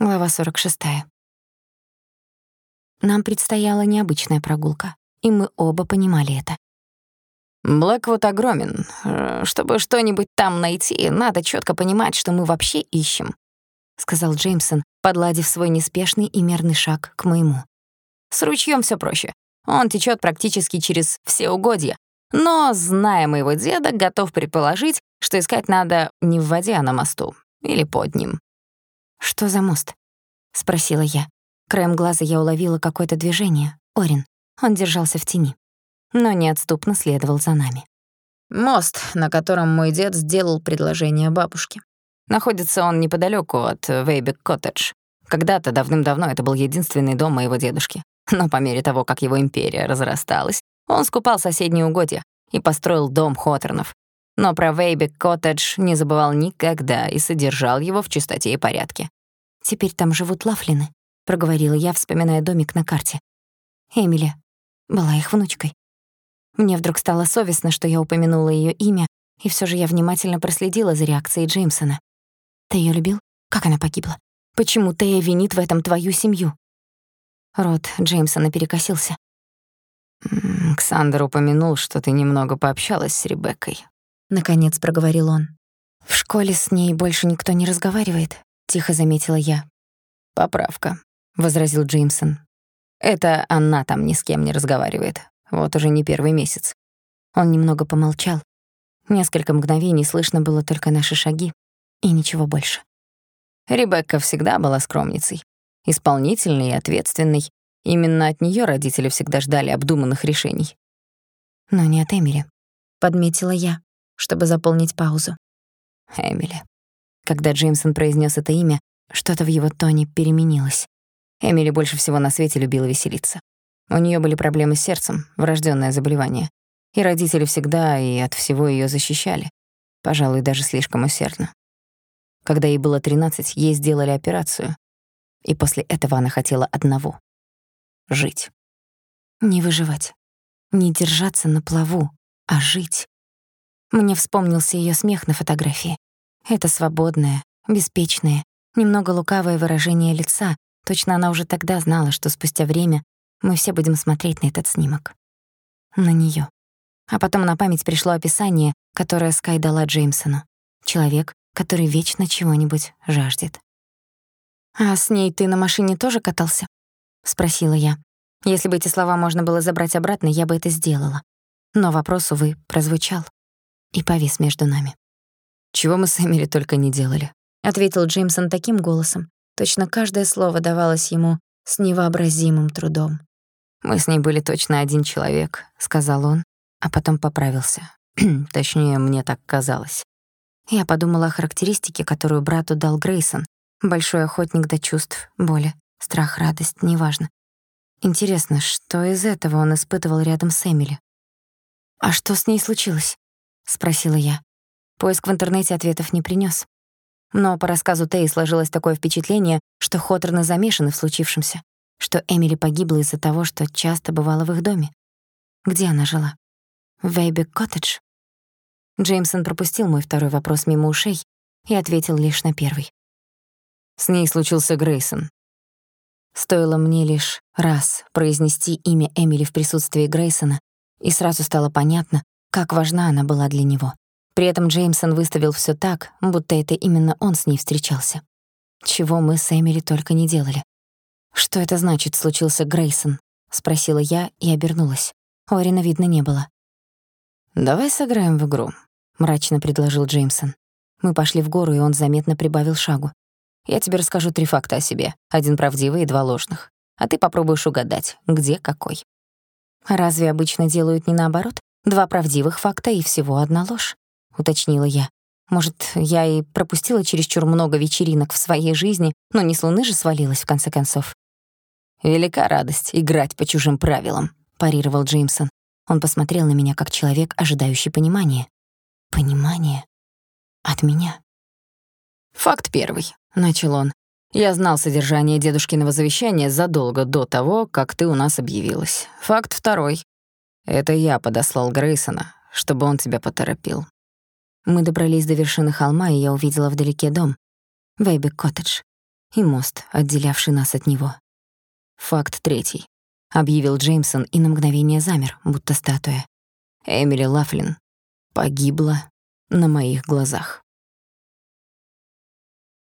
Глава 46. Нам предстояла необычная прогулка, и мы оба понимали это. Блэквуд огромен. Э, чтобы что-нибудь там найти, надо четко понимать, что мы вообще ищем, сказал Джеймсон, подладив свой неспешный и мерный шаг к моему. С ручьем все проще. Он течет практически через все угодья. Но, зная моего деда, готов предположить, что искать надо не в воде, а на мосту. Или под ним. «Что за мост?» — спросила я. Краем глаза я уловила какое-то движение. Орин. Он держался в тени. Но неотступно следовал за нами. «Мост, на котором мой дед сделал предложение бабушке. Находится он неподалёку от Вейбек-коттедж. Когда-то, давным-давно, это был единственный дом моего дедушки. Но по мере того, как его империя разрасталась, он скупал соседние угодья и построил дом Хоторнов, но про Вейбек Коттедж не забывал никогда и содержал его в чистоте и порядке. «Теперь там живут Лафлины», — проговорила я, вспоминая домик на карте. Эмили была их внучкой. Мне вдруг стало совестно, что я упомянула её имя, и всё же я внимательно проследила за реакцией Джеймсона. «Ты её любил? Как она погибла? Почему Тея винит в этом твою семью?» Рот Джеймсона перекосился. «Ксандер упомянул, что ты немного пообщалась с Ребеккой. — наконец проговорил он. «В школе с ней больше никто не разговаривает», — тихо заметила я. «Поправка», — возразил Джеймсон. «Это она там ни с кем не разговаривает. Вот уже не первый месяц». Он немного помолчал. Несколько мгновений слышно было только наши шаги и ничего больше. Ребекка всегда была скромницей, исполнительной и ответственной. Именно от неё родители всегда ждали обдуманных решений. «Но не от Эмили», — подметила я чтобы заполнить паузу. Эмили. Когда Джеймсон произнес это имя, что-то в его тоне переменилось. Эмили больше всего на свете любила веселиться. У нее были проблемы с сердцем, врожденное заболевание. И родители всегда и от всего ее защищали. Пожалуй, даже слишком усердно. Когда ей было 13, ей сделали операцию. И после этого она хотела одного — жить. Не выживать, не держаться на плаву, а жить. Мне вспомнился её смех на фотографии. Это свободное, беспечное, немного лукавое выражение лица. Точно она уже тогда знала, что спустя время мы все будем смотреть на этот снимок. На неё. А потом на память пришло описание, которое Скай дала Джеймсону. Человек, который вечно чего-нибудь жаждет. «А с ней ты на машине тоже катался?» — спросила я. Если бы эти слова можно было забрать обратно, я бы это сделала. Но вопрос, увы, прозвучал и повис между нами. «Чего мы с Эмили только не делали», — ответил Джеймсон таким голосом. Точно каждое слово давалось ему с невообразимым трудом. «Мы с ней были точно один человек», — сказал он, а потом поправился. Точнее, мне так казалось. Я подумала о характеристике, которую брату дал Грейсон. Большой охотник до чувств, боли, страх, радость, неважно. Интересно, что из этого он испытывал рядом с Эмили? А что с ней случилось? Спросила я. Поиск в интернете ответов не принёс. Но по рассказу Тей сложилось такое впечатление, что Хоторны замешаны в случившемся, что Эмили погибла из-за того, что часто бывала в их доме. Где она жила? В Вейбек-коттедж? Джеймсон пропустил мой второй вопрос мимо ушей и ответил лишь на первый. С ней случился Грейсон. Стоило мне лишь раз произнести имя Эмили в присутствии Грейсона, и сразу стало понятно, как важна она была для него. При этом Джеймсон выставил всё так, будто это именно он с ней встречался. Чего мы с Эмили только не делали. «Что это значит, случился Грейсон?» — спросила я и обернулась. Орина видно не было. «Давай сыграем в игру», — мрачно предложил Джеймсон. Мы пошли в гору, и он заметно прибавил шагу. «Я тебе расскажу три факта о себе, один правдивый и два ложных. А ты попробуешь угадать, где какой». «Разве обычно делают не наоборот?» Два правдивых факта и всего одна ложь, уточнила я. Может, я и пропустила чересчур много вечеринок в своей жизни, но не с луны же свалилась в конце концов. Велика радость играть по чужим правилам, парировал Джеймсон. Он посмотрел на меня как человек, ожидающий понимания. Понимание от меня. Факт первый, начал он. Я знал содержание дедушкиного завещания задолго до того, как ты у нас объявилась. Факт второй. Это я подослал Грейсона, чтобы он тебя поторопил. Мы добрались до вершины холма, и я увидела вдалеке дом. Вейбек-коттедж. и мост, отделявший нас от него. Факт третий. Объявил Джеймсон и на мгновение замер, будто статуя. Эмили Лафлин погибла на моих глазах.